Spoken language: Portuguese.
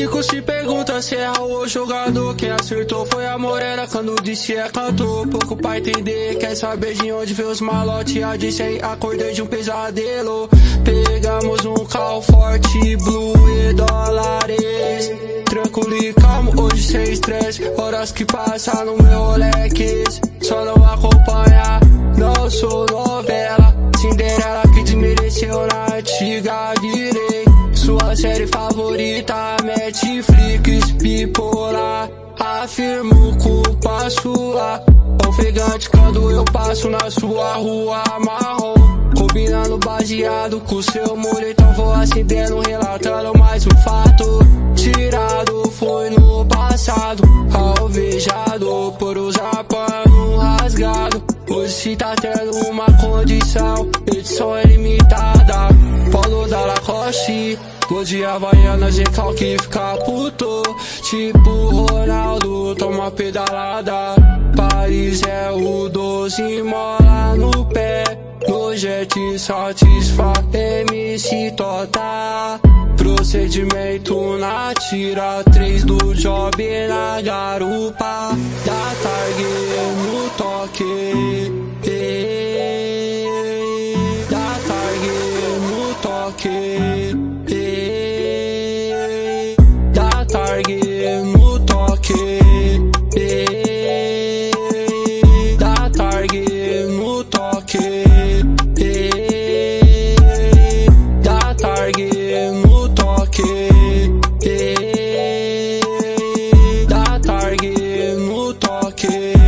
nego se pergunta se é o jogador. Quem acertou foi a morena quando disse é cantor. Pouco pra entender, quer saber de onde veio os malote. A disse aí, acordei de um pesadelo. Pegamos um carro forte, blue e dólares. Tranquilo e calmo, hoje sem estresse. Horas que passam no meu Rolex. Só não acompanha, não sou série favorita, Netflix, bipolar. Afirmo culpa sua. Ofegante quando eu passo na sua rua marrom. Combinando baseado com seu muro, então vou acendendo, relatando mais um fato. Tirado foi no passado, alvejado por usar pano rasgado. Hoje se tá tendo uma condição, edição é limitada. Polo da Lacoste, gosto de Havaianas e que fica puto. Tipo Ronaldo, toma pedalada. Paris é o doce, mola no pé. No jet satisfaz MC Tota. Procedimento na tira 3 do job na garupa toque Da tarde no toque Da tarde no toque Da tarde no toque Da tarde no toque